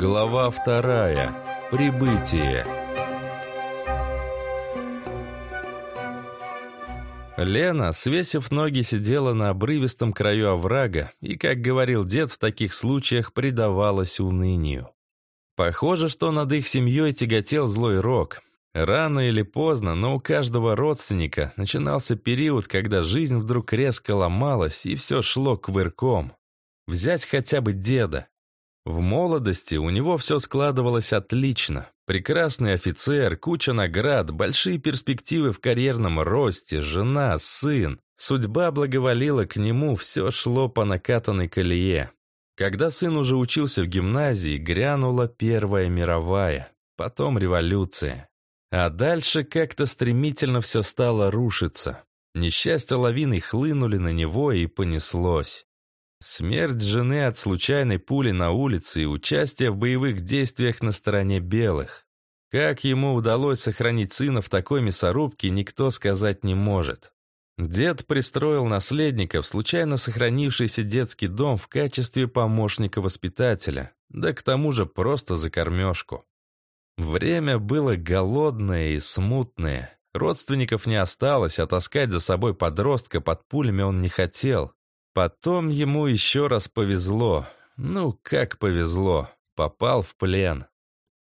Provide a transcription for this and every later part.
Глава вторая. Прибытие. Лена, свесив ноги, сидела на обрывистом краю оврага и, как говорил дед, в таких случаях предавалась унынию. Похоже, что над их семьей тяготел злой рок. Рано или поздно, но у каждого родственника начинался период, когда жизнь вдруг резко ломалась и все шло квырком. Взять хотя бы деда. В молодости у него все складывалось отлично. Прекрасный офицер, куча наград, большие перспективы в карьерном росте, жена, сын. Судьба благоволила к нему, все шло по накатанной колее. Когда сын уже учился в гимназии, грянула Первая мировая, потом революция. А дальше как-то стремительно все стало рушиться. Несчастья лавиной хлынули на него и понеслось. Смерть жены от случайной пули на улице и участие в боевых действиях на стороне белых. Как ему удалось сохранить сына в такой мясорубке, никто сказать не может. Дед пристроил наследника в случайно сохранившийся детский дом в качестве помощника-воспитателя, да к тому же просто за кормежку. Время было голодное и смутное. Родственников не осталось, а таскать за собой подростка под пулями он не хотел. Потом ему еще раз повезло. Ну, как повезло. Попал в плен.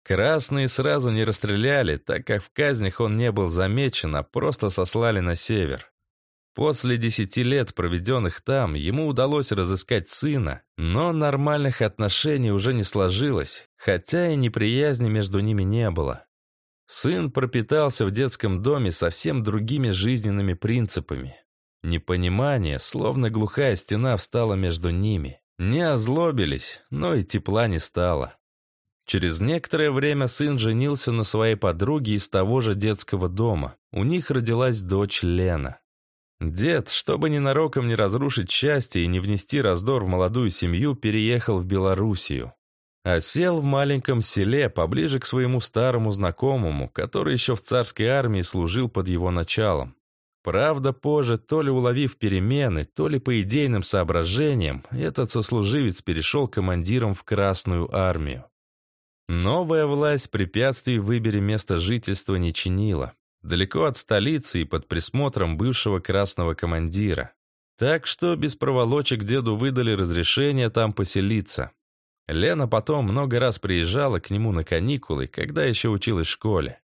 Красные сразу не расстреляли, так как в казнях он не был замечен, а просто сослали на север. После десяти лет, проведенных там, ему удалось разыскать сына, но нормальных отношений уже не сложилось, хотя и неприязни между ними не было. Сын пропитался в детском доме совсем другими жизненными принципами. Непонимание, словно глухая стена, встала между ними. Не озлобились, но и тепла не стало. Через некоторое время сын женился на своей подруге из того же детского дома. У них родилась дочь Лена. Дед, чтобы ненароком не разрушить счастье и не внести раздор в молодую семью, переехал в Белоруссию. Осел в маленьком селе, поближе к своему старому знакомому, который еще в царской армии служил под его началом. Правда, позже, то ли уловив перемены, то ли по идейным соображениям, этот сослуживец перешел командиром в Красную армию. Новая власть препятствий в выборе места жительства не чинила. Далеко от столицы и под присмотром бывшего красного командира. Так что без проволочек деду выдали разрешение там поселиться. Лена потом много раз приезжала к нему на каникулы, когда еще училась в школе.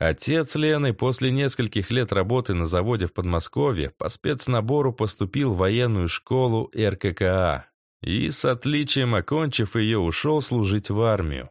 Отец Лены после нескольких лет работы на заводе в Подмосковье по спецнабору поступил в военную школу РККА и, с отличием окончив ее, ушел служить в армию.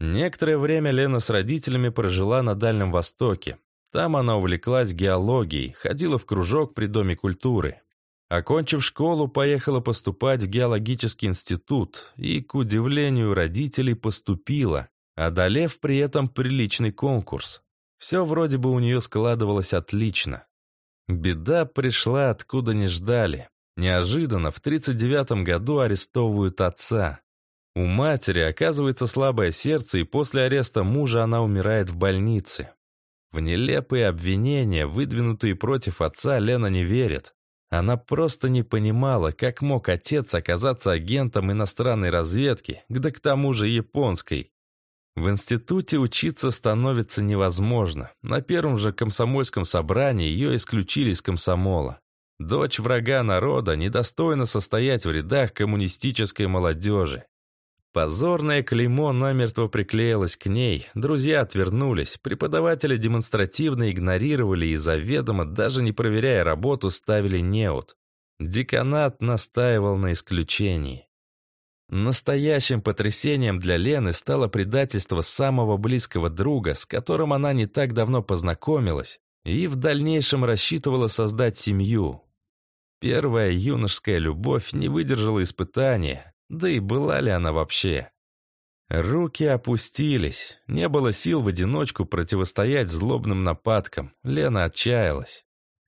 Некоторое время Лена с родителями прожила на Дальнем Востоке. Там она увлеклась геологией, ходила в кружок при Доме культуры. Окончив школу, поехала поступать в геологический институт и, к удивлению родителей, поступила, одолев при этом приличный конкурс. Все вроде бы у нее складывалось отлично. Беда пришла откуда не ждали. Неожиданно в 39-м году арестовывают отца. У матери оказывается слабое сердце, и после ареста мужа она умирает в больнице. В нелепые обвинения, выдвинутые против отца, Лена не верит. Она просто не понимала, как мог отец оказаться агентом иностранной разведки, да к тому же японской. В институте учиться становится невозможно. На первом же комсомольском собрании ее исключили из комсомола. Дочь врага народа недостойна состоять в рядах коммунистической молодежи. Позорное клеймо намертво приклеилось к ней, друзья отвернулись, преподаватели демонстративно игнорировали и заведомо, даже не проверяя работу, ставили неуд. Деканат настаивал на исключении. Настоящим потрясением для Лены стало предательство самого близкого друга, с которым она не так давно познакомилась и в дальнейшем рассчитывала создать семью. Первая юношеская любовь не выдержала испытания, да и была ли она вообще? Руки опустились, не было сил в одиночку противостоять злобным нападкам, Лена отчаялась.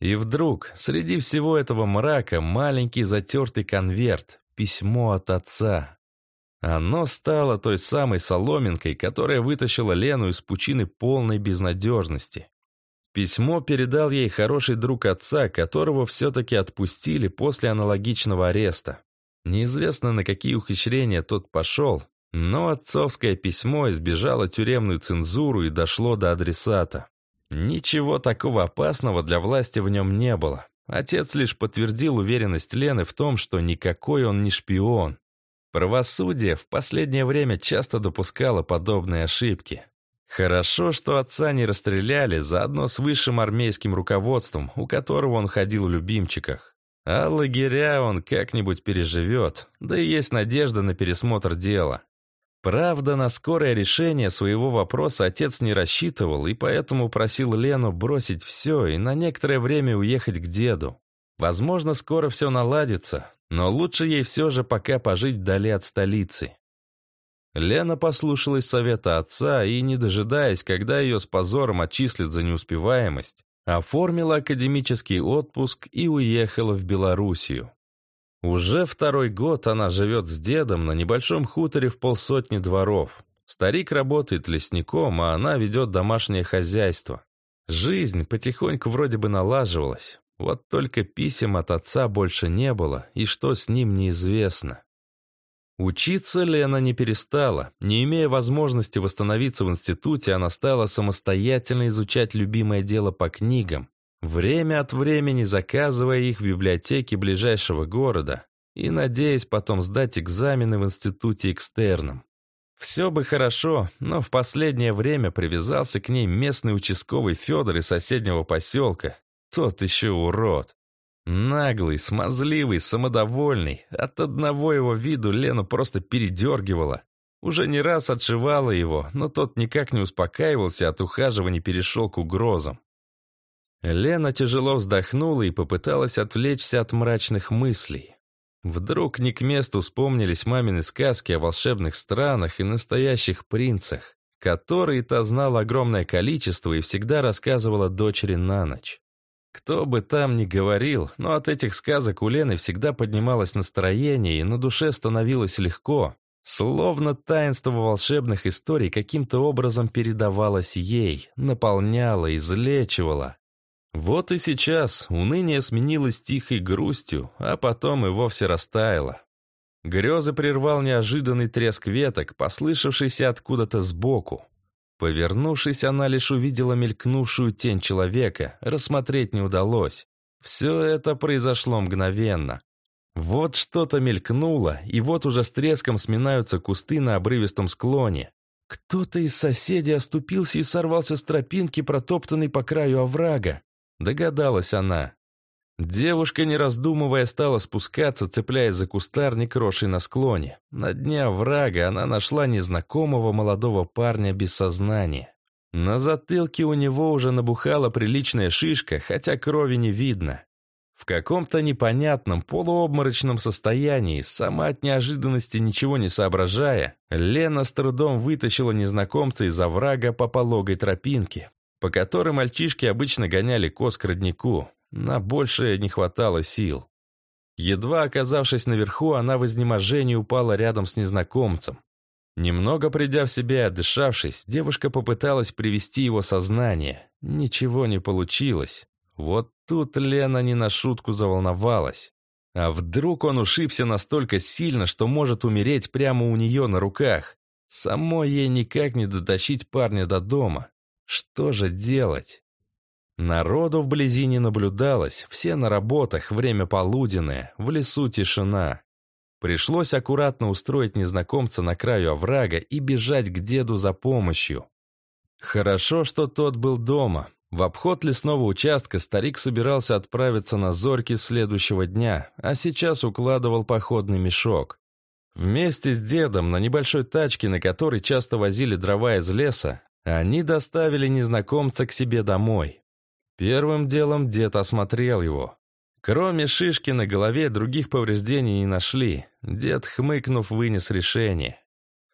И вдруг, среди всего этого мрака, маленький затертый конверт, письмо от отца. Оно стало той самой соломинкой, которая вытащила Лену из пучины полной безнадежности. Письмо передал ей хороший друг отца, которого все-таки отпустили после аналогичного ареста. Неизвестно, на какие ухищрения тот пошел, Но отцовское письмо избежало тюремную цензуру и дошло до адресата. Ничего такого опасного для власти в нем не было. Отец лишь подтвердил уверенность Лены в том, что никакой он не шпион. Правосудие в последнее время часто допускало подобные ошибки. Хорошо, что отца не расстреляли заодно с высшим армейским руководством, у которого он ходил в любимчиках. А лагеря он как-нибудь переживет, да и есть надежда на пересмотр дела. Правда, на скорое решение своего вопроса отец не рассчитывал и поэтому просил Лену бросить все и на некоторое время уехать к деду. Возможно, скоро все наладится, но лучше ей все же пока пожить вдали от столицы. Лена послушалась совета отца и, не дожидаясь, когда ее с позором отчислят за неуспеваемость, оформила академический отпуск и уехала в Белоруссию. Уже второй год она живет с дедом на небольшом хуторе в полсотни дворов. Старик работает лесником, а она ведет домашнее хозяйство. Жизнь потихоньку вроде бы налаживалась. Вот только писем от отца больше не было, и что с ним неизвестно. Учиться Лена не перестала. Не имея возможности восстановиться в институте, она стала самостоятельно изучать любимое дело по книгам, время от времени заказывая их в библиотеке ближайшего города и надеясь потом сдать экзамены в институте экстерном. Все бы хорошо, но в последнее время привязался к ней местный участковый Федор из соседнего поселка. Тот еще урод. Наглый, смазливый, самодовольный. От одного его виду Лену просто передергивало. Уже не раз отшивала его, но тот никак не успокаивался, от ухаживания перешел к угрозам. Лена тяжело вздохнула и попыталась отвлечься от мрачных мыслей. Вдруг не к месту вспомнились мамины сказки о волшебных странах и настоящих принцах, которые та знала огромное количество и всегда рассказывала дочери на ночь. Кто бы там ни говорил, но от этих сказок у Лены всегда поднималось настроение и на душе становилось легко, словно таинство волшебных историй каким-то образом передавалось ей, наполняло, излечивало. Вот и сейчас уныние сменилось тихой грустью, а потом и вовсе растаяло. Грезы прервал неожиданный треск веток, послышавшийся откуда-то сбоку. Повернувшись, она лишь увидела мелькнувшую тень человека, рассмотреть не удалось. Все это произошло мгновенно. Вот что-то мелькнуло, и вот уже с треском сминаются кусты на обрывистом склоне. Кто-то из соседей оступился и сорвался с тропинки, протоптанной по краю оврага. Догадалась она. Девушка, не раздумывая, стала спускаться, цепляясь за кустарник, росший на склоне. На дне врага она нашла незнакомого молодого парня без сознания. На затылке у него уже набухала приличная шишка, хотя крови не видно. В каком-то непонятном полуобморочном состоянии, сама от неожиданности ничего не соображая, Лена с трудом вытащила незнакомца из оврага по пологой тропинке, по которой мальчишки обычно гоняли коз к роднику. На большее не хватало сил. Едва оказавшись наверху, она в изнеможении упала рядом с незнакомцем. Немного придя в себя и отдышавшись, девушка попыталась привести его сознание. Ничего не получилось. Вот тут Лена не на шутку заволновалась. А вдруг он ушибся настолько сильно, что может умереть прямо у нее на руках? Самой ей никак не дотащить парня до дома. Что же делать? Народу вблизи не наблюдалось, все на работах, время полуденное, в лесу тишина. Пришлось аккуратно устроить незнакомца на краю оврага и бежать к деду за помощью. Хорошо, что тот был дома. В обход лесного участка старик собирался отправиться на зорьки следующего дня, а сейчас укладывал походный мешок. Вместе с дедом на небольшой тачке, на которой часто возили дрова из леса, они доставили незнакомца к себе домой. Первым делом дед осмотрел его. Кроме шишки на голове, других повреждений не нашли. Дед, хмыкнув, вынес решение.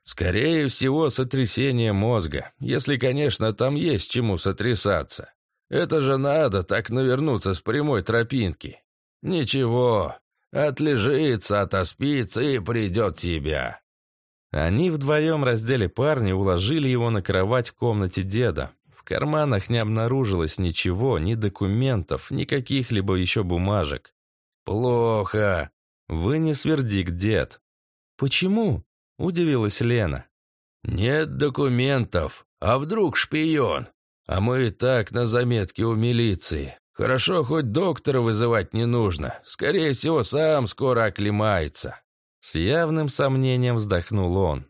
«Скорее всего, сотрясение мозга, если, конечно, там есть чему сотрясаться. Это же надо так навернуться с прямой тропинки. Ничего, отлежится, отоспится и придет себя. Они вдвоем раздели парня и уложили его на кровать в комнате деда. В карманах не обнаружилось ничего, ни документов, ни каких-либо еще бумажек. «Плохо!» — вынес вердикт дед. «Почему?» – удивилась Лена. «Нет документов. А вдруг шпион? А мы и так на заметке у милиции. Хорошо, хоть доктора вызывать не нужно. Скорее всего, сам скоро оклемается». С явным сомнением вздохнул он.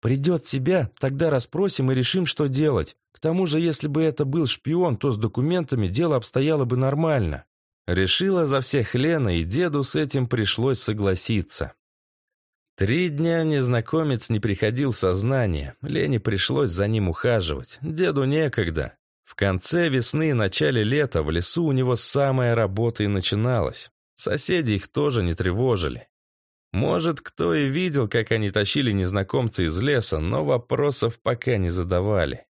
«Придет себя, тогда расспросим и решим, что делать. К тому же, если бы это был шпион, то с документами дело обстояло бы нормально». Решила за всех Лена, и деду с этим пришлось согласиться. Три дня незнакомец не приходил в сознание, Лене пришлось за ним ухаживать, деду некогда. В конце весны и начале лета в лесу у него самая работа и начиналась. Соседи их тоже не тревожили. Может, кто и видел, как они тащили незнакомца из леса, но вопросов пока не задавали.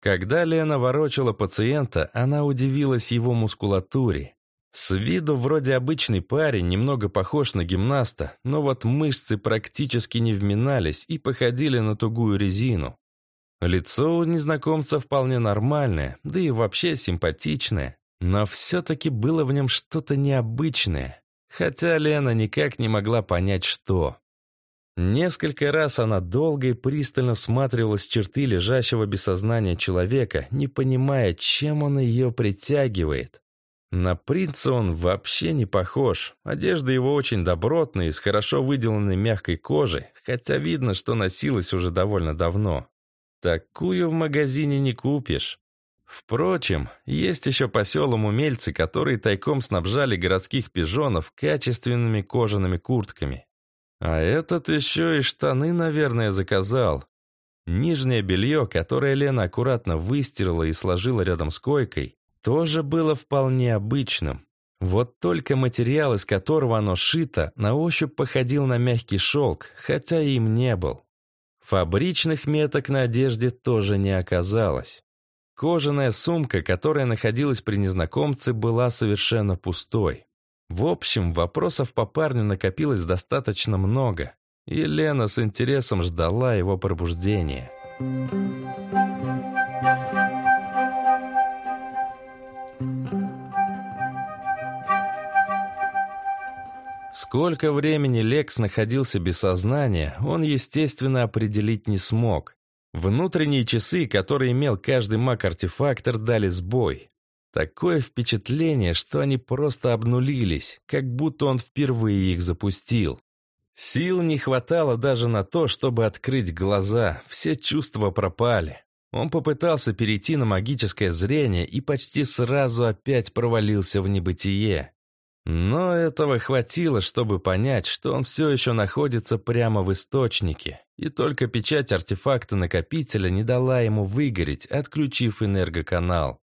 Когда Лена ворочала пациента, она удивилась его мускулатуре. С виду вроде обычный парень, немного похож на гимнаста, но вот мышцы практически не вминались и походили на тугую резину. Лицо у незнакомца вполне нормальное, да и вообще симпатичное, но все-таки было в нем что-то необычное, хотя Лена никак не могла понять, что. Несколько раз она долго и пристально всматривалась в черты лежащего без сознания человека, не понимая, чем он ее притягивает. На принца он вообще не похож. Одежда его очень добротная, из хорошо выделанной мягкой кожи, хотя видно, что носилась уже довольно давно. Такую в магазине не купишь. Впрочем, есть еще по селам умельцы, которые тайком снабжали городских пижонов качественными кожаными куртками. А этот еще и штаны, наверное, заказал. Нижнее белье, которое Лена аккуратно выстирала и сложила рядом с койкой, тоже было вполне обычным. Вот только материал, из которого оно шито, на ощупь походил на мягкий шелк, хотя им не был. Фабричных меток на одежде тоже не оказалось. Кожаная сумка, которая находилась при незнакомце, была совершенно пустой. В общем, вопросов по парню накопилось достаточно много, и Лена с интересом ждала его пробуждения. Сколько времени Лекс находился без сознания, он, естественно, определить не смог. Внутренние часы, которые имел каждый маг-артефактор, дали сбой. Такое впечатление, что они просто обнулились, как будто он впервые их запустил. Сил не хватало даже на то, чтобы открыть глаза, все чувства пропали. Он попытался перейти на магическое зрение и почти сразу опять провалился в небытие. Но этого хватило, чтобы понять, что он все еще находится прямо в источнике, и только печать артефакта накопителя не дала ему выгореть, отключив энергоканал.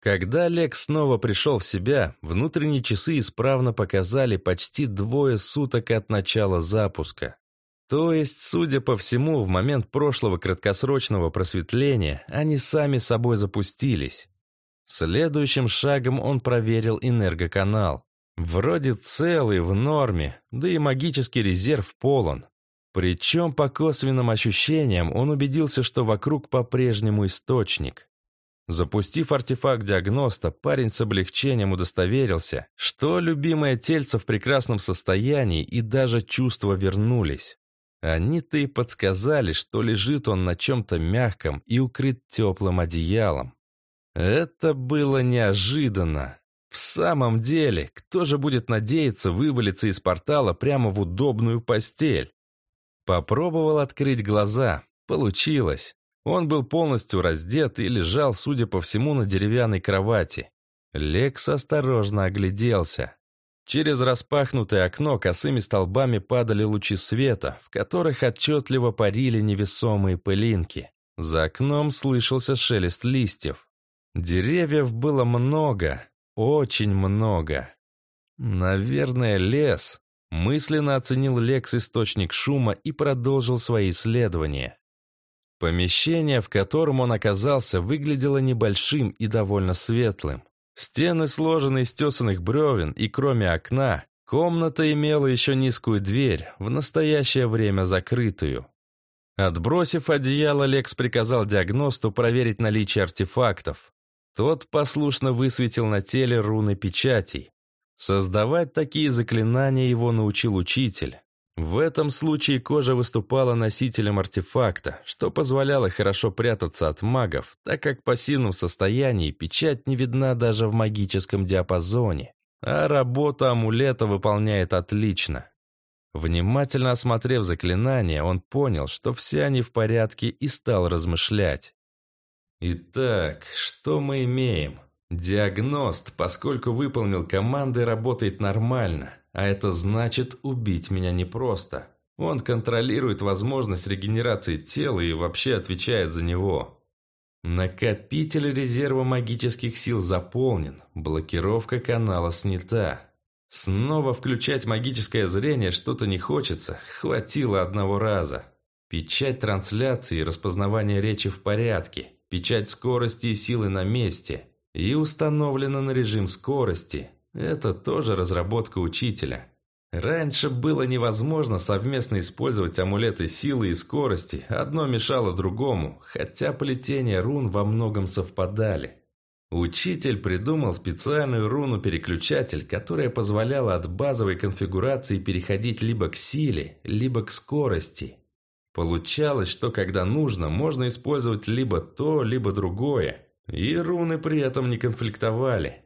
Когда Лекс снова пришел в себя, внутренние часы исправно показали почти двое суток от начала запуска. То есть, судя по всему, в момент прошлого краткосрочного просветления они сами собой запустились. Следующим шагом он проверил энергоканал. Вроде целый, в норме, да и магический резерв полон. Причем по косвенным ощущениям он убедился, что вокруг по-прежнему источник. Запустив артефакт диагноста, парень с облегчением удостоверился, что любимое тельце в прекрасном состоянии и даже чувства вернулись. Они-то и подсказали, что лежит он на чем-то мягком и укрыт теплым одеялом. Это было неожиданно. В самом деле, кто же будет надеяться вывалиться из портала прямо в удобную постель? Попробовал открыть глаза. Получилось. Он был полностью раздет и лежал, судя по всему, на деревянной кровати. Лекс осторожно огляделся. Через распахнутое окно косыми столбами падали лучи света, в которых отчетливо парили невесомые пылинки. За окном слышался шелест листьев. Деревьев было много, очень много. Наверное, лес. Мысленно оценил Лекс источник шума и продолжил свои исследования. Помещение, в котором он оказался, выглядело небольшим и довольно светлым. Стены сложены из тесанных бревен, и кроме окна, комната имела еще низкую дверь, в настоящее время закрытую. Отбросив одеяло, Лекс приказал диагносту проверить наличие артефактов. Тот послушно высветил на теле руны печатей. Создавать такие заклинания его научил учитель. В этом случае кожа выступала носителем артефакта, что позволяло хорошо прятаться от магов, так как в пассивном состоянии печать не видна даже в магическом диапазоне, а работа амулета выполняет отлично. Внимательно осмотрев заклинание, он понял, что все они в порядке и стал размышлять. Итак, что мы имеем? Диагност, поскольку выполнил команды, работает нормально, а это значит убить меня непросто. Он контролирует возможность регенерации тела и вообще отвечает за него. Накопитель резерва магических сил заполнен, блокировка канала снята. Снова включать магическое зрение что-то не хочется, хватило одного раза. Печать трансляции и распознавания речи в порядке, печать скорости и силы на месте. И установлено на режим скорости. Это тоже разработка учителя. Раньше было невозможно совместно использовать амулеты силы и скорости, одно мешало другому, хотя плетения рун во многом совпадали. Учитель придумал специальную руну-переключатель, которая позволяла от базовой конфигурации переходить либо к силе, либо к скорости. Получалось, что когда нужно, можно использовать либо то, либо другое, и руны при этом не конфликтовали.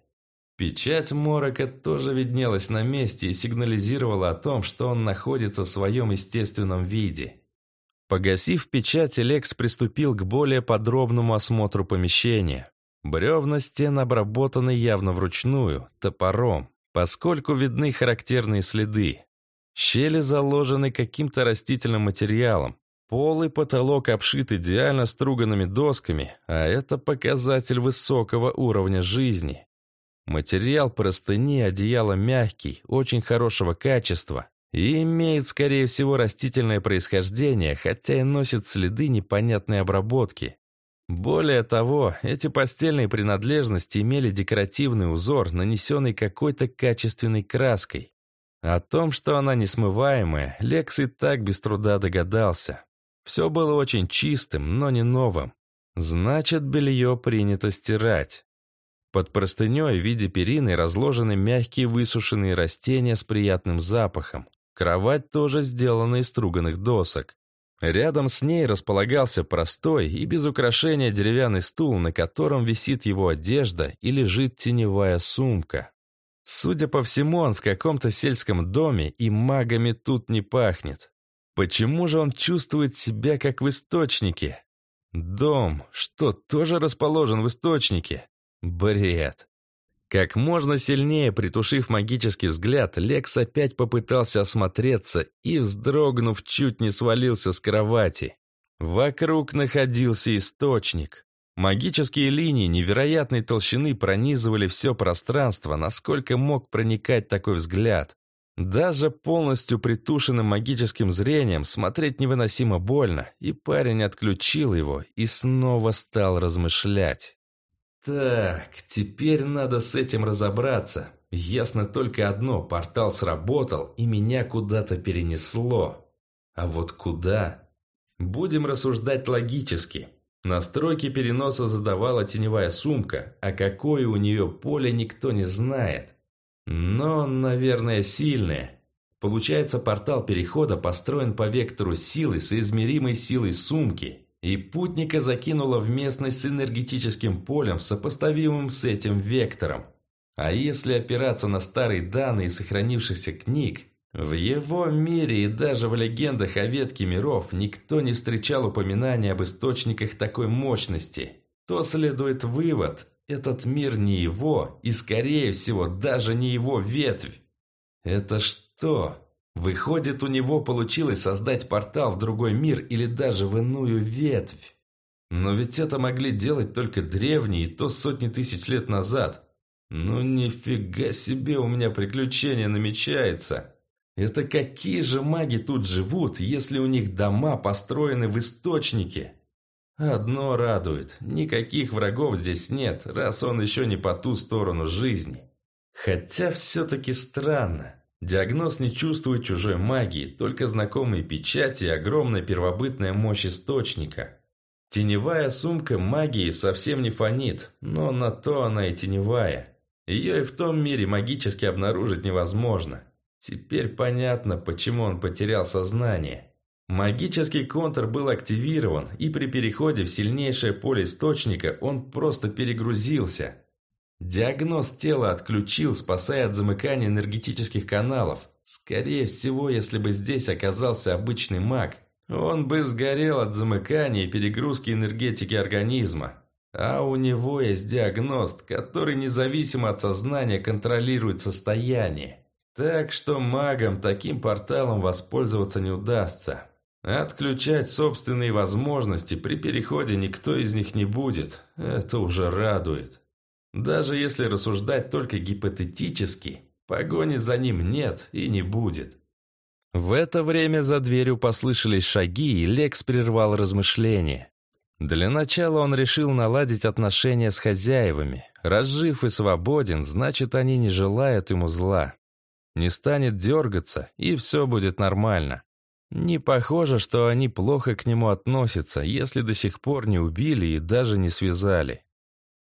Печать Морока тоже виднелась на месте и сигнализировала о том, что он находится в своем естественном виде. Погасив печать, Лекс приступил к более подробному осмотру помещения. Бревна стен обработаны явно вручную, топором, поскольку видны характерные следы. Щели заложены каким-то растительным материалом. Пол и потолок обшит идеально струганными досками, а это показатель высокого уровня жизни. Материал простыни одеяла мягкий, очень хорошего качества и имеет, скорее всего, растительное происхождение, хотя и носит следы непонятной обработки. Более того, эти постельные принадлежности имели декоративный узор, нанесенный какой-то качественной краской. О том, что она несмываемая, Лекс и так без труда догадался. Все было очень чистым, но не новым. Значит, белье принято стирать. Под простыней в виде перины разложены мягкие высушенные растения с приятным запахом. Кровать тоже сделана из струганных досок. Рядом с ней располагался простой и без украшения деревянный стул, на котором висит его одежда и лежит теневая сумка. Судя по всему, он в каком-то сельском доме, и магами тут не пахнет. Почему же он чувствует себя как в источнике? Дом, что, тоже расположен в источнике? Бред. Как можно сильнее притушив магический взгляд, Лекс опять попытался осмотреться и, вздрогнув, чуть не свалился с кровати. Вокруг находился источник. Магические линии невероятной толщины пронизывали все пространство, насколько мог проникать такой взгляд. Даже полностью притушенным магическим зрением смотреть невыносимо больно, и парень отключил его и снова стал размышлять. Так, теперь надо с этим разобраться. Ясно только одно, портал сработал, и меня куда-то перенесло. А вот куда? Будем рассуждать логически. Настройки переноса задавала теневая сумка, а какое у нее поле никто не знает. Но, наверное, сильное. Получается, портал перехода построен по вектору силы с измеримой силой сумки – и путника закинуло в местность с энергетическим полем, сопоставимым с этим вектором. А если опираться на старые данные сохранившихся книг, в его мире и даже в легендах о ветке миров никто не встречал упоминания об источниках такой мощности, то следует вывод, этот мир не его и, скорее всего, даже не его ветвь. Это что? Выходит, у него получилось создать портал в другой мир или даже в иную ветвь. Но ведь это могли делать только древние, и то сотни тысяч лет назад. Ну нифига себе у меня приключение намечается. Это какие же маги тут живут, если у них дома построены в источнике? Одно радует, никаких врагов здесь нет, раз он еще не по ту сторону жизни. Хотя все-таки странно. Диагноз не чувствует чужой магии, только знакомые печати и огромная первобытная мощь источника. Теневая сумка магии совсем не фонит, но на то она и теневая. Ее и в том мире магически обнаружить невозможно. Теперь понятно, почему он потерял сознание. Магический контур был активирован, и при переходе в сильнейшее поле источника он просто перегрузился. Диагноз тела отключил, спасая от замыкания энергетических каналов. Скорее всего, если бы здесь оказался обычный маг, он бы сгорел от замыкания и перегрузки энергетики организма. А у него есть диагност, который независимо от сознания контролирует состояние. Так что магам таким порталом воспользоваться не удастся. Отключать собственные возможности при переходе никто из них не будет. Это уже радует. Даже если рассуждать только гипотетически, погони за ним нет и не будет. В это время за дверью послышались шаги, и Лекс прервал размышления. Для начала он решил наладить отношения с хозяевами. Разжив и свободен, значит, они не желают ему зла не станет дергаться, и все будет нормально. Не похоже, что они плохо к нему относятся, если до сих пор не убили и даже не связали.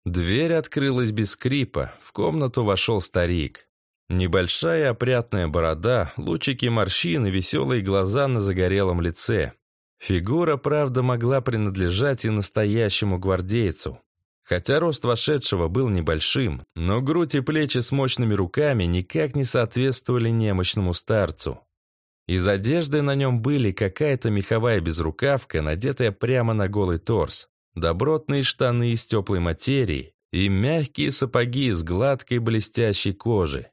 Дверь открылась без скрипа, в комнату вошел старик. Небольшая опрятная борода, лучики морщин и веселые глаза на загорелом лице. Фигура, правда, могла принадлежать и настоящему гвардейцу. Хотя рост вошедшего был небольшим, но грудь и плечи с мощными руками никак не соответствовали немощному старцу. Из одежды на нем были какая-то меховая безрукавка, надетая прямо на голый торс, добротные штаны из теплой материи и мягкие сапоги из гладкой блестящей кожи.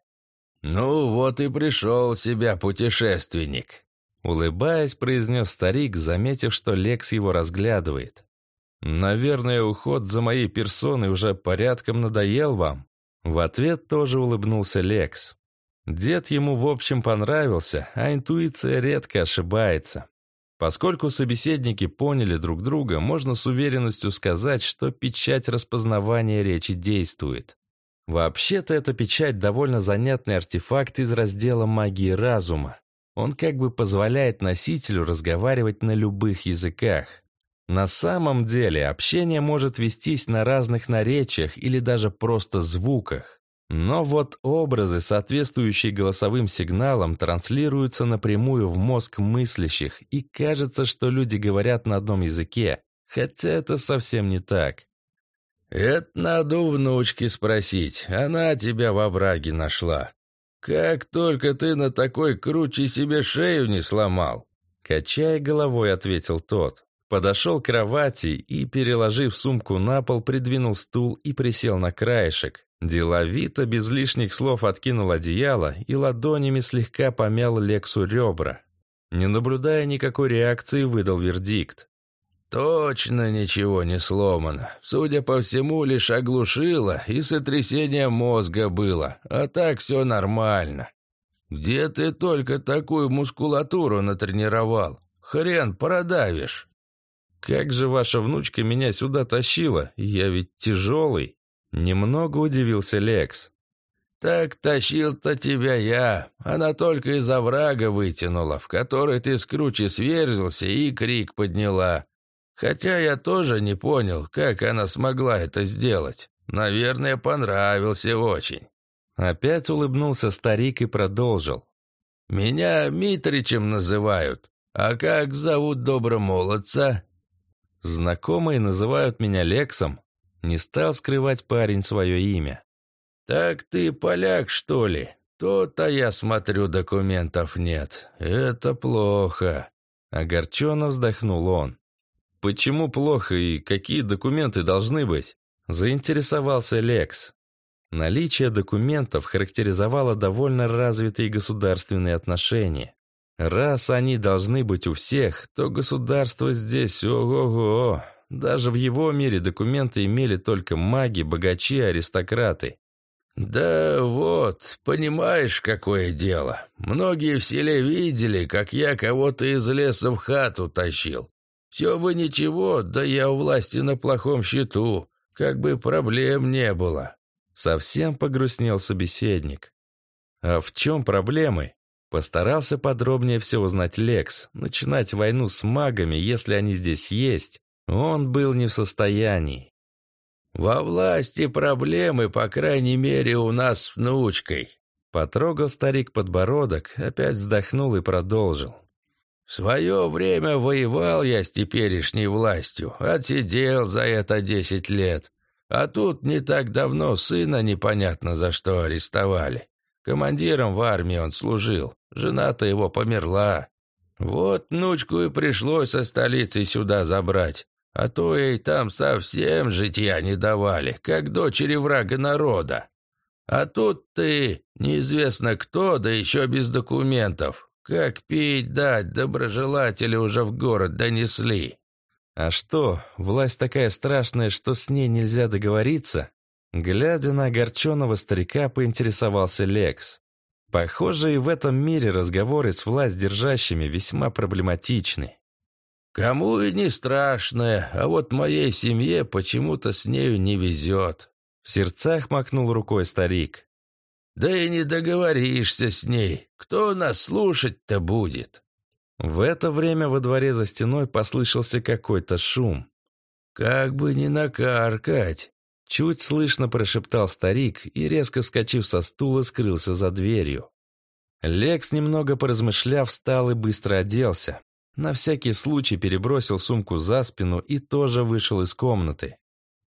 «Ну вот и пришел себя путешественник», улыбаясь, произнес старик, заметив, что Лекс его разглядывает. «Наверное, уход за моей персоной уже порядком надоел вам?» В ответ тоже улыбнулся Лекс. Дед ему, в общем, понравился, а интуиция редко ошибается. Поскольку собеседники поняли друг друга, можно с уверенностью сказать, что печать распознавания речи действует. Вообще-то эта печать довольно занятный артефакт из раздела магии разума. Он как бы позволяет носителю разговаривать на любых языках. На самом деле общение может вестись на разных наречиях или даже просто звуках. Но вот образы, соответствующие голосовым сигналам, транслируются напрямую в мозг мыслящих, и кажется, что люди говорят на одном языке, хотя это совсем не так. «Это надо у внучки спросить, она тебя во враге нашла. Как только ты на такой круче себе шею не сломал!» Качая головой, ответил тот. Подошел к кровати и, переложив сумку на пол, придвинул стул и присел на краешек. Деловито, без лишних слов откинул одеяло и ладонями слегка помял Лексу ребра. Не наблюдая никакой реакции, выдал вердикт. «Точно ничего не сломано. Судя по всему, лишь оглушило, и сотрясение мозга было, а так все нормально. Где ты только такую мускулатуру натренировал? Хрен продавишь». «Как же ваша внучка меня сюда тащила? Я ведь тяжелый!» Немного удивился Лекс. «Так тащил-то тебя я. Она только из оврага вытянула, в который ты с круче сверзился и крик подняла. Хотя я тоже не понял, как она смогла это сделать. Наверное, понравился очень». Опять улыбнулся старик и продолжил. «Меня Митричем называют. А как зовут добромолодца?» Знакомые называют меня Лексом. Не стал скрывать парень свое имя. «Так ты поляк, что ли? То-то, я смотрю, документов нет. Это плохо». Огорченно вздохнул он. «Почему плохо и какие документы должны быть?» Заинтересовался Лекс. Наличие документов характеризовало довольно развитые государственные отношения. Раз они должны быть у всех, то государство здесь ого-го. Даже в его мире документы имели только маги, богачи, аристократы. «Да вот, понимаешь, какое дело. Многие в селе видели, как я кого-то из леса в хату тащил. Все бы ничего, да я у власти на плохом счету, как бы проблем не было». Совсем погрустнел собеседник. «А в чем проблемы?» Постарался подробнее все узнать Лекс. Начинать войну с магами, если они здесь есть, он был не в состоянии. «Во власти проблемы, по крайней мере, у нас с внучкой. Потрогал старик подбородок, опять вздохнул и продолжил. В свое время воевал я с теперешней властью, отсидел за это десять лет. А тут не так давно сына непонятно за что арестовали. Командиром в армии он служил, жена-то его померла. Вот внучку и пришлось со столицы сюда забрать, а то ей там совсем житья не давали, как дочери врага народа. А тут ты, неизвестно кто, да еще без документов. Как пить дать, доброжелатели уже в город донесли. А что, власть такая страшная, что с ней нельзя договориться? Глядя на огорченного старика, поинтересовался Лекс. Похоже, и в этом мире разговоры с власть держащими весьма проблематичны. «Кому и не страшное, а вот моей семье почему-то с нею не везет», в сердцах махнул рукой старик. «Да и не договоришься с ней. Кто нас слушать-то будет?» В это время во дворе за стеной послышался какой-то шум. «Как бы не накаркать!» Чуть слышно прошептал старик и, резко вскочив со стула, скрылся за дверью. Лекс, немного поразмышляв, встал и быстро оделся. На всякий случай перебросил сумку за спину и тоже вышел из комнаты.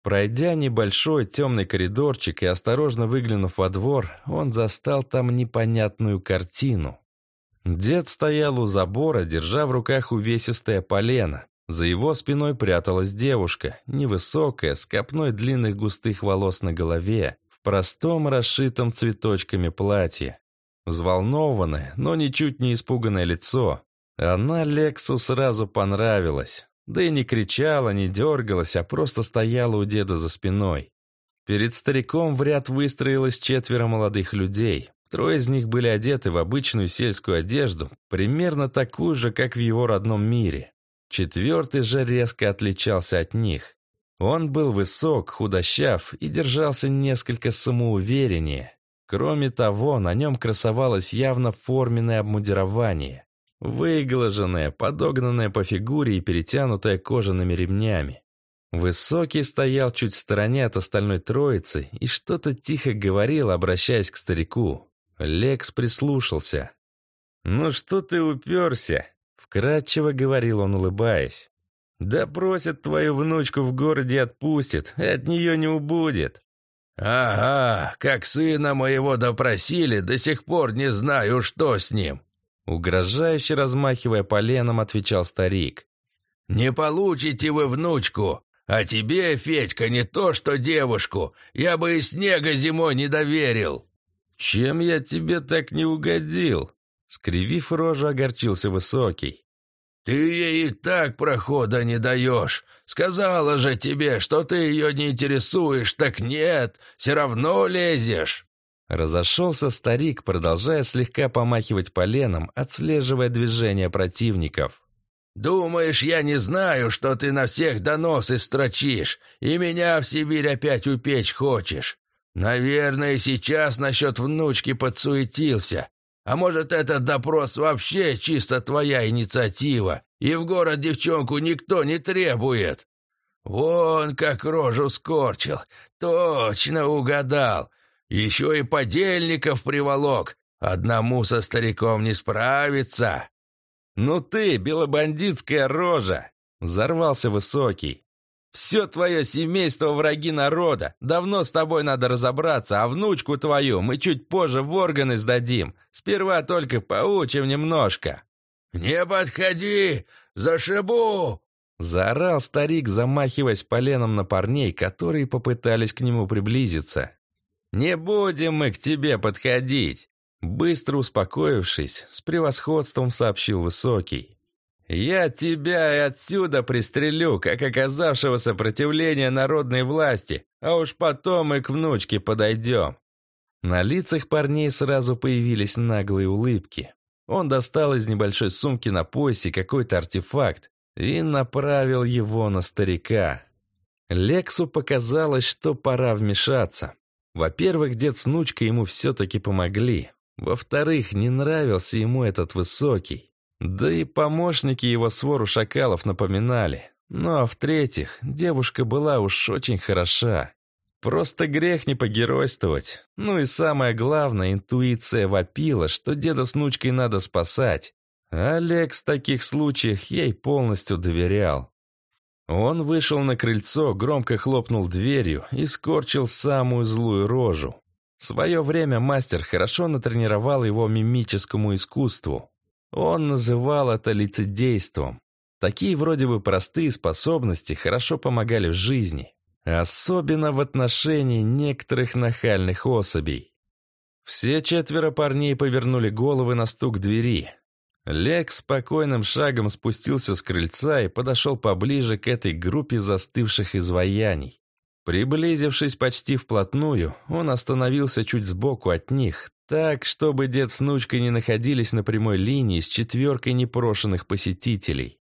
Пройдя небольшой темный коридорчик и осторожно выглянув во двор, он застал там непонятную картину. Дед стоял у забора, держа в руках увесистое полено. За его спиной пряталась девушка, невысокая, с копной длинных густых волос на голове, в простом, расшитом цветочками платье. Взволнованное, но ничуть не испуганное лицо. Она Лексу сразу понравилась. Да и не кричала, не дергалась, а просто стояла у деда за спиной. Перед стариком в ряд выстроилось четверо молодых людей. Трое из них были одеты в обычную сельскую одежду, примерно такую же, как в его родном мире. Четвертый же резко отличался от них. Он был высок, худощав и держался несколько самоувереннее. Кроме того, на нем красовалось явно форменное обмундирование. Выглаженное, подогнанное по фигуре и перетянутое кожаными ремнями. Высокий стоял чуть в стороне от остальной троицы и что-то тихо говорил, обращаясь к старику. Лекс прислушался. «Ну что ты уперся?» — вкратчиво говорил он, улыбаясь. «Да просит твою внучку в городе отпустит, от нее не убудет». «Ага, как сына моего допросили, до сих пор не знаю, что с ним». Угрожающе размахивая поленом, отвечал старик. «Не получите вы внучку, а тебе, Федька, не то что девушку, я бы и снега зимой не доверил». «Чем я тебе так не угодил?» Скривив рожу, огорчился Высокий. «Ты ей и так прохода не даешь. Сказала же тебе, что ты ее не интересуешь, так нет, все равно лезешь». Разошелся старик, продолжая слегка помахивать поленом, отслеживая движения противников. «Думаешь, я не знаю, что ты на всех доносы строчишь, и меня в Сибирь опять упечь хочешь? Наверное, сейчас насчет внучки подсуетился. А может, этот допрос вообще чисто твоя инициатива, и в город девчонку никто не требует? Вон как рожу скорчил, точно угадал. Еще и подельников приволок, одному со стариком не справиться. «Ну ты, белобандитская рожа!» — взорвался Высокий. Все твое семейство враги народа. Давно с тобой надо разобраться, а внучку твою мы чуть позже в органы сдадим. Сперва только поучим немножко». «Не подходи! Зашибу!» Заорал старик, замахиваясь поленом на парней, которые попытались к нему приблизиться. «Не будем мы к тебе подходить!» Быстро успокоившись, с превосходством сообщил Высокий. «Я тебя и отсюда пристрелю, как оказавшего сопротивление народной власти, а уж потом и к внучке подойдем». На лицах парней сразу появились наглые улыбки. Он достал из небольшой сумки на поясе какой-то артефакт и направил его на старика. Лексу показалось, что пора вмешаться. Во-первых, дед с внучкой ему все-таки помогли. Во-вторых, не нравился ему этот высокий. Да и помощники его свору шакалов напоминали. Ну а в-третьих, девушка была уж очень хороша. Просто грех не погеройствовать. Ну и самое главное, интуиция вопила, что деда с внучкой надо спасать. Олег в таких случаях ей полностью доверял. Он вышел на крыльцо, громко хлопнул дверью и скорчил самую злую рожу. В свое время мастер хорошо натренировал его мимическому искусству. Он называл это лицедейством. Такие вроде бы простые способности хорошо помогали в жизни. Особенно в отношении некоторых нахальных особей. Все четверо парней повернули головы на стук двери. Лек спокойным шагом спустился с крыльца и подошел поближе к этой группе застывших изваяний. Приблизившись почти вплотную, он остановился чуть сбоку от них, так, чтобы дед с внучкой не находились на прямой линии с четверкой непрошенных посетителей.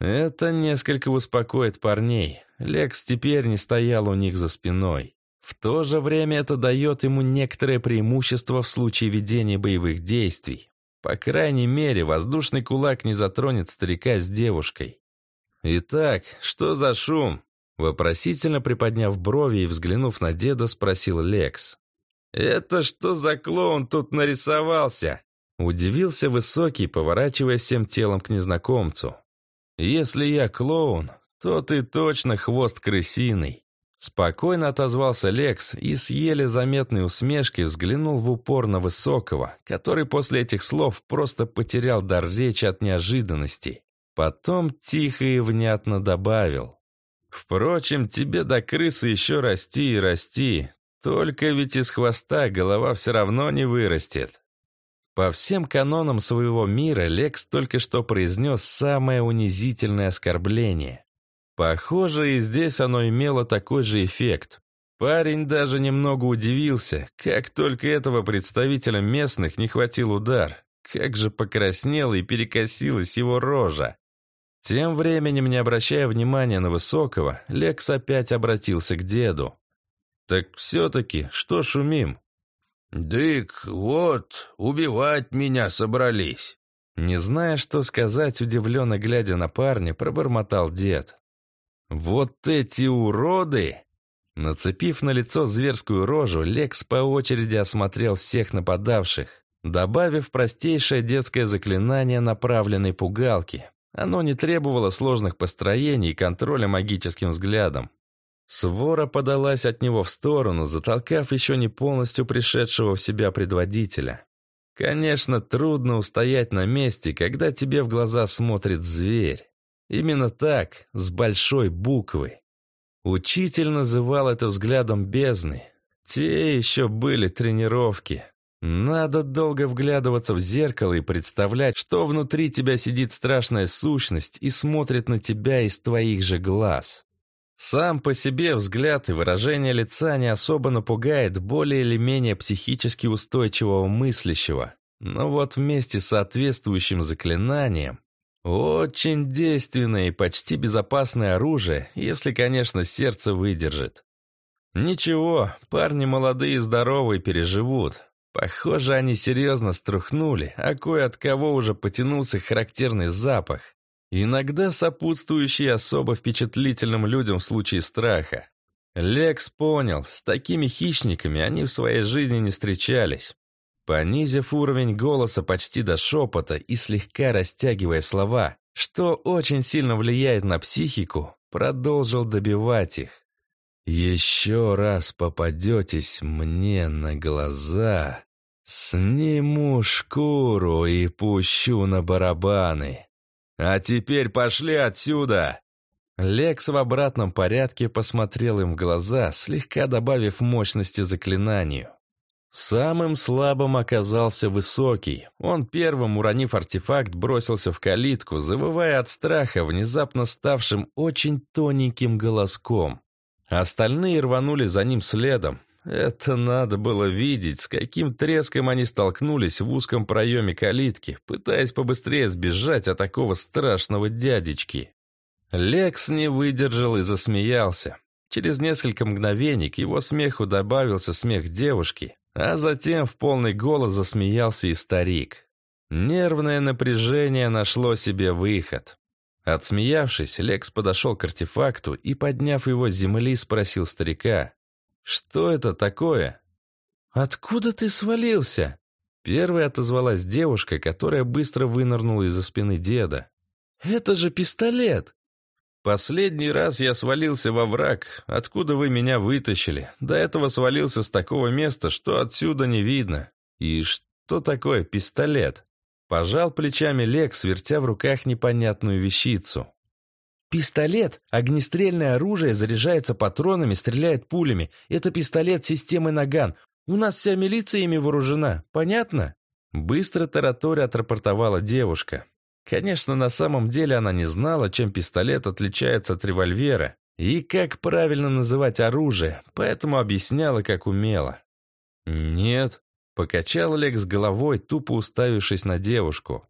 Это несколько успокоит парней. Лекс теперь не стоял у них за спиной. В то же время это дает ему некоторое преимущество в случае ведения боевых действий. По крайней мере, воздушный кулак не затронет старика с девушкой. «Итак, что за шум?» Вопросительно приподняв брови и взглянув на деда, спросил Лекс. «Это что за клоун тут нарисовался?» Удивился Высокий, поворачивая всем телом к незнакомцу. «Если я клоун, то ты точно хвост крысиный». Спокойно отозвался Лекс и с еле заметной усмешкой взглянул в упор на Высокого, который после этих слов просто потерял дар речи от неожиданности. Потом тихо и внятно добавил. «Впрочем, тебе до крысы еще расти и расти, только ведь из хвоста голова все равно не вырастет». По всем канонам своего мира Лекс только что произнес самое унизительное оскорбление. Похоже, и здесь оно имело такой же эффект. Парень даже немного удивился, как только этого представителя местных не хватил удар. Как же покраснела и перекосилась его рожа. Тем временем, не обращая внимания на Высокого, Лекс опять обратился к деду. «Так все-таки, что шумим?» «Дык, вот, убивать меня собрались». Не зная, что сказать, удивленно глядя на парня, пробормотал дед. «Вот эти уроды!» Нацепив на лицо зверскую рожу, Лекс по очереди осмотрел всех нападавших, добавив простейшее детское заклинание направленной пугалки. Оно не требовало сложных построений и контроля магическим взглядом. Свора подалась от него в сторону, затолкав еще не полностью пришедшего в себя предводителя. Конечно, трудно устоять на месте, когда тебе в глаза смотрит зверь. Именно так, с большой буквы. Учитель называл это взглядом бездны. Те еще были тренировки. Надо долго вглядываться в зеркало и представлять, что внутри тебя сидит страшная сущность и смотрит на тебя из твоих же глаз. Сам по себе взгляд и выражение лица не особо напугает более или менее психически устойчивого мыслящего. Но вот вместе с соответствующим заклинанием очень действенное и почти безопасное оружие, если, конечно, сердце выдержит. Ничего, парни молодые и здоровые переживут. Похоже, они серьезно струхнули, а кое от кого уже потянулся характерный запах, иногда сопутствующий особо впечатлительным людям в случае страха. Лекс понял, с такими хищниками они в своей жизни не встречались. Понизив уровень голоса почти до шепота и слегка растягивая слова, что очень сильно влияет на психику, продолжил добивать их. «Еще раз попадетесь мне на глаза, сниму шкуру и пущу на барабаны. А теперь пошли отсюда!» Лекс в обратном порядке посмотрел им в глаза, слегка добавив мощности заклинанию. Самым слабым оказался высокий. Он первым, уронив артефакт, бросился в калитку, завывая от страха, внезапно ставшим очень тоненьким голоском. Остальные рванули за ним следом. Это надо было видеть, с каким треском они столкнулись в узком проеме калитки, пытаясь побыстрее сбежать от такого страшного дядечки. Лекс не выдержал и засмеялся. Через несколько мгновений к его смеху добавился смех девушки, а затем в полный голос засмеялся и старик. Нервное напряжение нашло себе выход. Отсмеявшись, Лекс подошел к артефакту и, подняв его с земли, спросил старика. Что это такое?» «Откуда ты свалился?» Первой отозвалась девушка, которая быстро вынырнула из-за спины деда. «Это же пистолет!» «Последний раз я свалился во враг. Откуда вы меня вытащили? До этого свалился с такого места, что отсюда не видно. И что такое пистолет?» Пожал плечами Лекс, вертя в руках непонятную вещицу. «Пистолет — огнестрельное оружие, заряжается патронами, стреляет пулями. Это пистолет системы «Наган». У нас вся милиция ими вооружена. Понятно?» Быстро тараторя отрапортовала девушка. Конечно, на самом деле она не знала, чем пистолет отличается от револьвера и как правильно называть оружие, поэтому объясняла, как умела. «Нет», — покачал Лекс головой, тупо уставившись на девушку.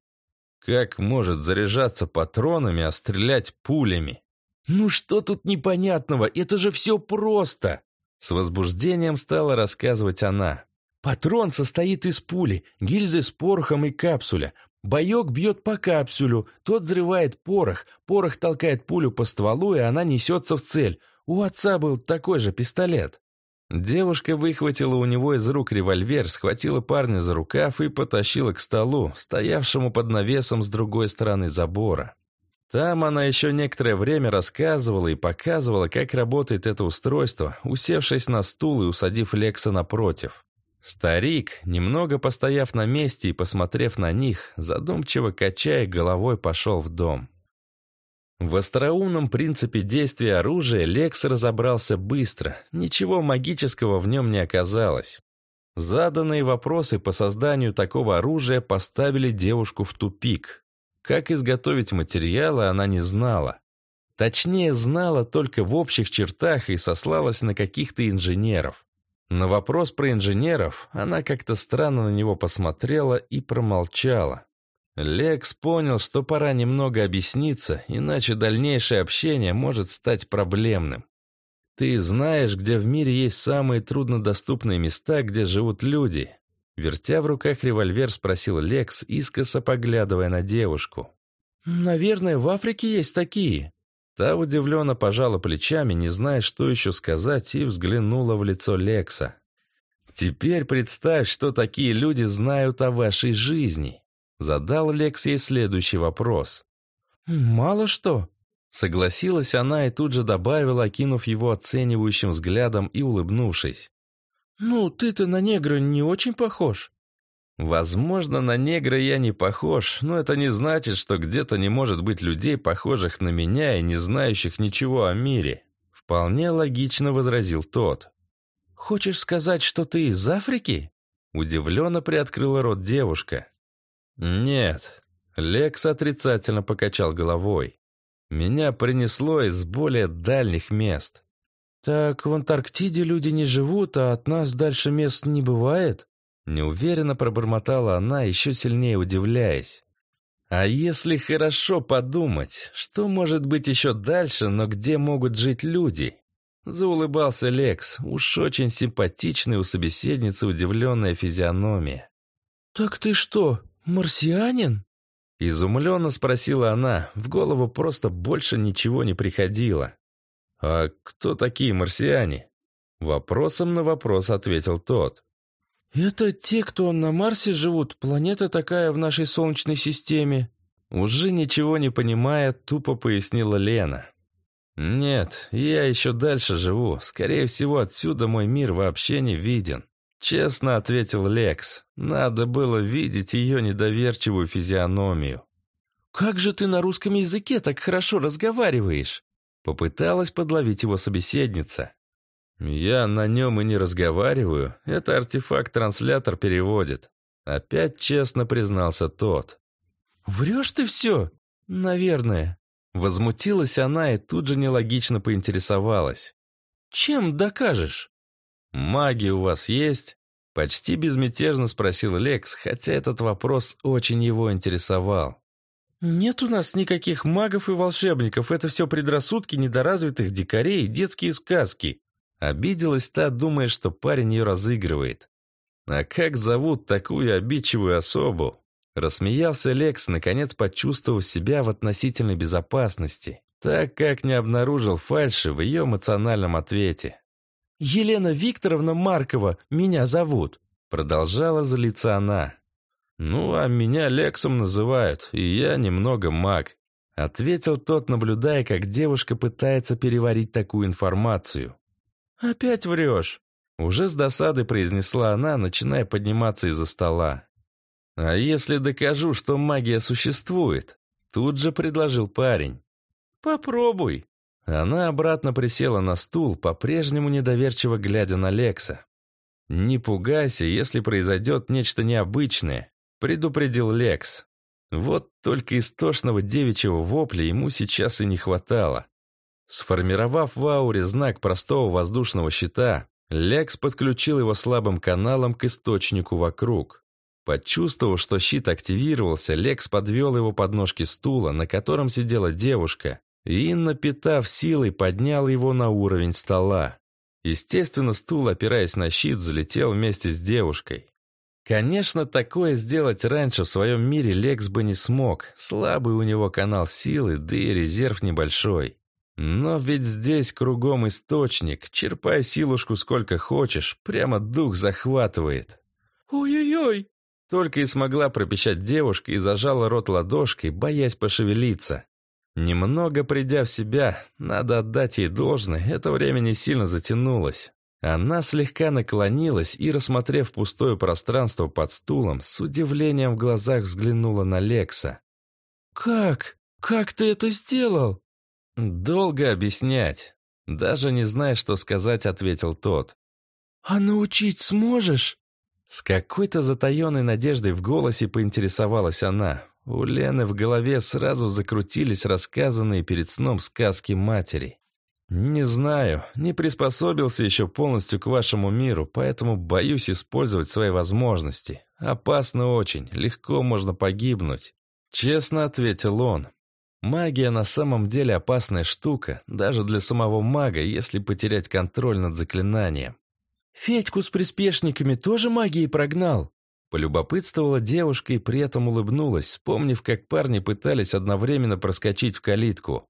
«Как может заряжаться патронами, а стрелять пулями?» «Ну что тут непонятного? Это же все просто!» С возбуждением стала рассказывать она. Патрон состоит из пули, гильзы с порохом и капсуля. Боек бьет по капсулю, тот взрывает порох, порох толкает пулю по стволу, и она несется в цель. У отца был такой же пистолет. Девушка выхватила у него из рук револьвер, схватила парня за рукав и потащила к столу, стоявшему под навесом с другой стороны забора. Там она еще некоторое время рассказывала и показывала, как работает это устройство, усевшись на стул и усадив Лекса напротив. Старик, немного постояв на месте и посмотрев на них, задумчиво качая головой, пошел в дом. В остроумном принципе действия оружия Лекс разобрался быстро, ничего магического в нем не оказалось. Заданные вопросы по созданию такого оружия поставили девушку в тупик. Как изготовить материалы, она не знала. Точнее, знала только в общих чертах и сослалась на каких-то инженеров. На вопрос про инженеров она как-то странно на него посмотрела и промолчала. Лекс понял, что пора немного объясниться, иначе дальнейшее общение может стать проблемным. Ты знаешь, где в мире есть самые труднодоступные места, где живут люди. Вертя в руках револьвер, спросил Лекс, искоса поглядывая на девушку. «Наверное, в Африке есть такие». Та удивленно пожала плечами, не зная, что еще сказать, и взглянула в лицо Лекса. «Теперь представь, что такие люди знают о вашей жизни». Задал Лекс ей следующий вопрос. «Мало что», — согласилась она и тут же добавила, окинув его оценивающим взглядом и улыбнувшись. «Ну, ты-то на негра не очень похож». «Возможно, на негра я не похож, но это не значит, что где-то не может быть людей, похожих на меня и не знающих ничего о мире», вполне логично возразил тот. «Хочешь сказать, что ты из Африки?» Удивленно приоткрыла рот девушка. «Нет», Лекс отрицательно покачал головой. «Меня принесло из более дальних мест». «Так в Антарктиде люди не живут, а от нас дальше мест не бывает?» Неуверенно пробормотала она, еще сильнее удивляясь. «А если хорошо подумать, что может быть еще дальше, но где могут жить люди?» Заулыбался Лекс, уж очень симпатичный у собеседницы удивленная физиономия. «Так ты что, марсианин?» Изумленно спросила она, в голову просто больше ничего не приходило. «А кто такие марсиане?» Вопросом на вопрос ответил тот. «Это те, кто на Марсе живут, планета такая в нашей Солнечной системе». Уже ничего не понимая, тупо пояснила Лена. «Нет, я еще дальше живу. Скорее всего, отсюда мой мир вообще не виден». Честно ответил Лекс. Надо было видеть ее недоверчивую физиономию. «Как же ты на русском языке так хорошо разговариваешь?» Попыталась подловить его собеседница. «Я на нем и не разговариваю. Это артефакт-транслятор переводит». Опять честно признался тот. «Врешь ты все? Наверное». Возмутилась она и тут же нелогично поинтересовалась. «Чем докажешь?» «Маги у вас есть?» Почти безмятежно спросил Лекс, хотя этот вопрос очень его интересовал. «Нет у нас никаких магов и волшебников, это все предрассудки недоразвитых дикарей детские сказки». Обиделась та, думая, что парень ее разыгрывает. «А как зовут такую обидчивую особу?» Рассмеялся Лекс, наконец почувствовав себя в относительной безопасности, так как не обнаружил фальши в ее эмоциональном ответе. Елена Викторовна Маркова, меня зовут. Продолжала злиться она. «Ну, а меня Лексом называют, и я немного маг», ответил тот, наблюдая, как девушка пытается переварить такую информацию. «Опять врешь?» Уже с досады произнесла она, начиная подниматься из-за стола. «А если докажу, что магия существует?» Тут же предложил парень. «Попробуй». Она обратно присела на стул, по-прежнему недоверчиво глядя на Лекса. «Не пугайся, если произойдет нечто необычное», — предупредил Лекс. Вот только истошного девичьего вопля ему сейчас и не хватало. Сформировав в ауре знак простого воздушного щита, Лекс подключил его слабым каналом к источнику вокруг. Почувствовав, что щит активировался, Лекс подвел его под ножки стула, на котором сидела девушка, и, напитав силой, поднял его на уровень стола. Естественно, стул, опираясь на щит, взлетел вместе с девушкой. Конечно, такое сделать раньше в своем мире Лекс бы не смог. Слабый у него канал силы, да и резерв небольшой. Но ведь здесь кругом источник. Черпай силушку сколько хочешь, прямо дух захватывает. «Ой-ой-ой!» Только и смогла пропищать девушка и зажала рот ладошкой, боясь пошевелиться. Немного придя в себя, надо отдать ей должное, это время не сильно затянулось. Она слегка наклонилась и, рассмотрев пустое пространство под стулом, с удивлением в глазах взглянула на Лекса. «Как? Как ты это сделал?» «Долго объяснять. Даже не зная, что сказать, ответил тот. «А научить сможешь?» С какой-то затаенной надеждой в голосе поинтересовалась она. У Лены в голове сразу закрутились рассказанные перед сном сказки матери. «Не знаю, не приспособился еще полностью к вашему миру, поэтому боюсь использовать свои возможности. Опасно очень, легко можно погибнуть». Честно ответил он. Магия на самом деле опасная штука, даже для самого мага, если потерять контроль над заклинанием. «Федьку с приспешниками тоже магией прогнал?» Полюбопытствовала девушка и при этом улыбнулась, вспомнив, как парни пытались одновременно проскочить в калитку.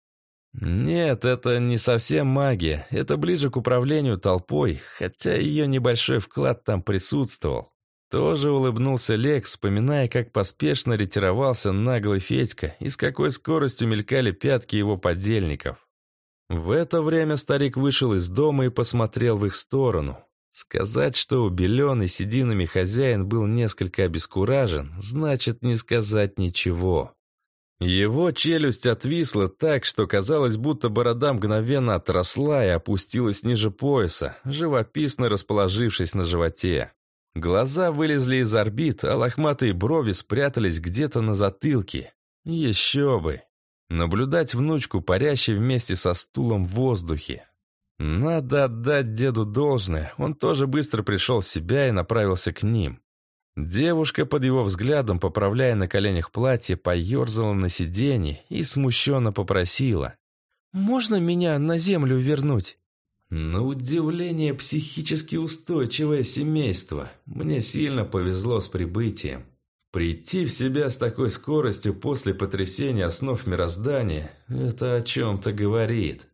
«Нет, это не совсем магия, это ближе к управлению толпой, хотя ее небольшой вклад там присутствовал. Тоже улыбнулся Лекс, вспоминая, как поспешно ретировался наглый Федька и с какой скоростью мелькали пятки его подельников. В это время старик вышел из дома и посмотрел в их сторону. Сказать, что убеленный сединами хозяин был несколько обескуражен, значит не сказать ничего. Его челюсть отвисла так, что казалось, будто борода мгновенно отросла и опустилась ниже пояса, живописно расположившись на животе. Глаза вылезли из орбит, а лохматые брови спрятались где-то на затылке. Еще бы! Наблюдать внучку, парящей вместе со стулом в воздухе. Надо отдать деду должное, он тоже быстро пришел в себя и направился к ним. Девушка под его взглядом, поправляя на коленях платье, поерзала на сиденье и смущенно попросила. «Можно меня на землю вернуть?» На удивление, психически устойчивое семейство. Мне сильно повезло с прибытием. Прийти в себя с такой скоростью после потрясения основ мироздания – это о чем-то говорит.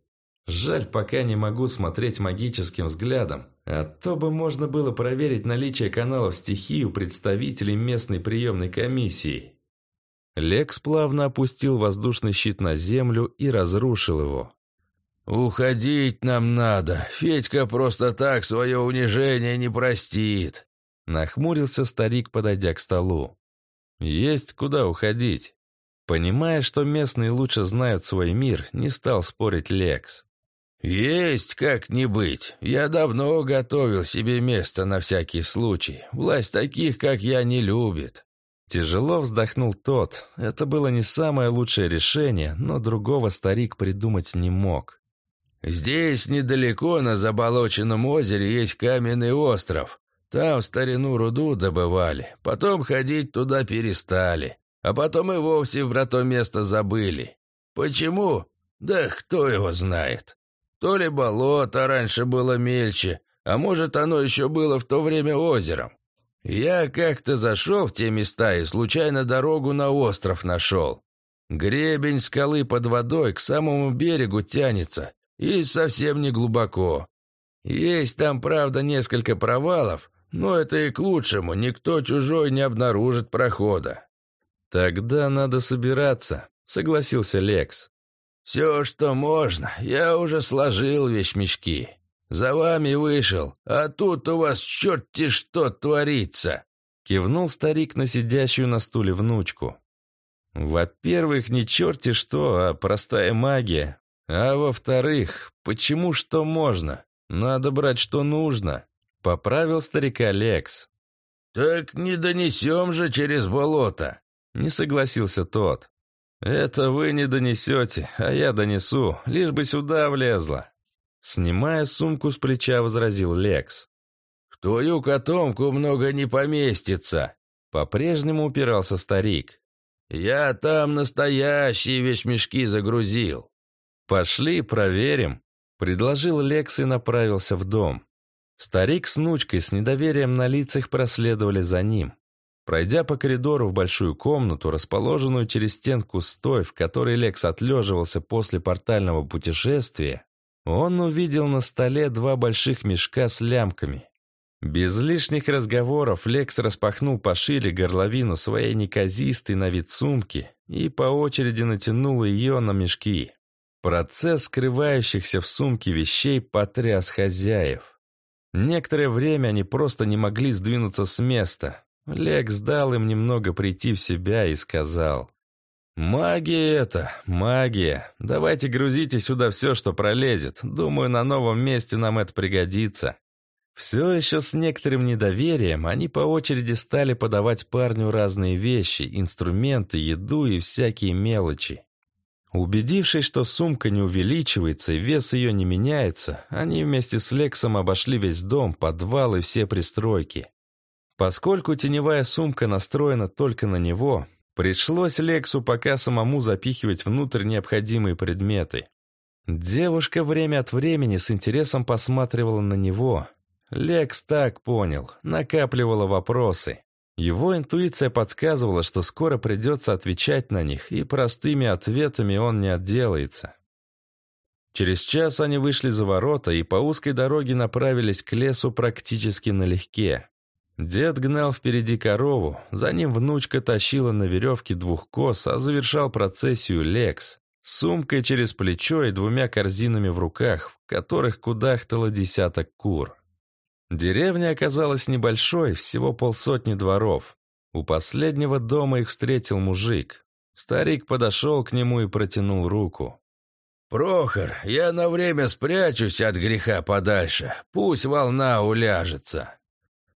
Жаль, пока не могу смотреть магическим взглядом, а то бы можно было проверить наличие каналов стихии у представителей местной приемной комиссии. Лекс плавно опустил воздушный щит на землю и разрушил его. «Уходить нам надо. Федька просто так свое унижение не простит», — нахмурился старик, подойдя к столу. «Есть куда уходить». Понимая, что местные лучше знают свой мир, не стал спорить Лекс. «Есть как не быть. Я давно готовил себе место на всякий случай. Власть таких, как я, не любит». Тяжело вздохнул тот. Это было не самое лучшее решение, но другого старик придумать не мог. Здесь недалеко на заболоченном озере есть каменный остров. Там старину руду добывали, потом ходить туда перестали, а потом и вовсе про то место забыли. Почему? Да кто его знает. То ли болото раньше было мельче, а может оно еще было в то время озером. Я как-то зашел в те места и случайно дорогу на остров нашел. Гребень скалы под водой к самому берегу тянется, и совсем не глубоко. Есть там, правда, несколько провалов, но это и к лучшему, никто чужой не обнаружит прохода». «Тогда надо собираться», — согласился Лекс. «Все, что можно, я уже сложил вещмешки. За вами вышел, а тут у вас черти что творится!» Кивнул старик на сидящую на стуле внучку. Во-первых, не черти что, а простая магия. А во-вторых, почему что можно? Надо брать, что нужно. Поправил старика Лекс. «Так не донесем же через болото!» Не согласился тот. «Это вы не донесете, а я донесу, лишь бы сюда влезла». Снимая сумку с плеча, возразил Лекс. «В твою котомку много не поместится!» По-прежнему упирался старик. «Я там настоящие вещмешки загрузил». «Пошли, проверим», — предложил Лекс и направился в дом. Старик с внучкой с недоверием на лицах проследовали за ним. Пройдя по коридору в большую комнату, расположенную через стенку стой, в которой Лекс отлеживался после портального путешествия, он увидел на столе два больших мешка с лямками. Без лишних разговоров Лекс распахнул пошире горловину своей неказистой на вид сумки и по очереди натянул ее на мешки. Процесс скрывающихся в сумке вещей потряс хозяев. Некоторое время они просто не могли сдвинуться с места. Лекс дал им немного прийти в себя и сказал, «Магия это, магия. Давайте грузите сюда все, что пролезет. Думаю, на новом месте нам это пригодится». Все еще с некоторым недоверием они по очереди стали подавать парню разные вещи, инструменты, еду и всякие мелочи. Убедившись, что сумка не увеличивается и вес ее не меняется, они вместе с Лексом обошли весь дом, подвал и все пристройки. Поскольку теневая сумка настроена только на него, пришлось Лексу пока самому запихивать внутрь необходимые предметы. Девушка время от времени с интересом посматривала на него, Лекс так понял, накапливала вопросы. Его интуиция подсказывала, что скоро придется отвечать на них, и простыми ответами он не отделается. Через час они вышли за ворота и по узкой дороге направились к лесу практически налегке. Дед гнал впереди корову, за ним внучка тащила на веревке двух коз, а завершал процессию Лекс, сумкой через плечо и двумя корзинами в руках, в которых кудахтало десяток кур. Деревня оказалась небольшой, всего полсотни дворов. У последнего дома их встретил мужик. Старик подошел к нему и протянул руку. «Прохор, я на время спрячусь от греха подальше. Пусть волна уляжется».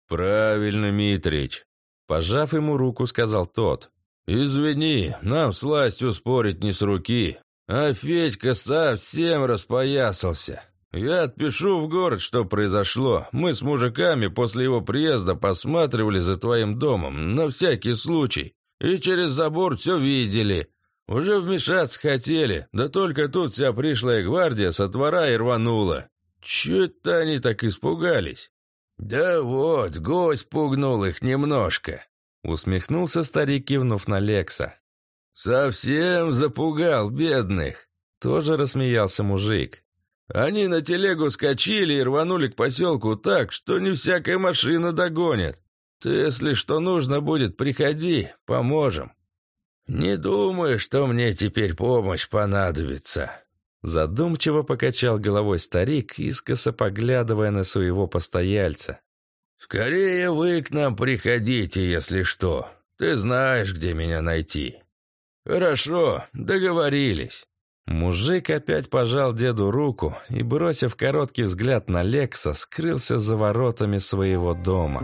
«Правильно, Митрич», — пожав ему руку, сказал тот. «Извини, нам с властью спорить не с руки, а Федька совсем распоясался. «Я отпишу в город, что произошло. Мы с мужиками после его приезда посматривали за твоим домом, на всякий случай, и через забор все видели. Уже вмешаться хотели, да только тут вся пришлая гвардия со двора и рванула. Чё это они так испугались?» «Да вот, гость пугнул их немножко», — усмехнулся старик, кивнув на Лекса. «Совсем запугал бедных», — тоже рассмеялся мужик. Они на телегу скочили и рванули к поселку так, что не всякая машина догонит. Ты, если что нужно будет, приходи, поможем. Не думаю, что мне теперь помощь понадобится. Задумчиво покачал головой старик, искоса поглядывая на своего постояльца. «Скорее вы к нам приходите, если что. Ты знаешь, где меня найти». «Хорошо, договорились». Мужик опять пожал деду руку и, бросив короткий взгляд на Лекса, скрылся за воротами своего дома.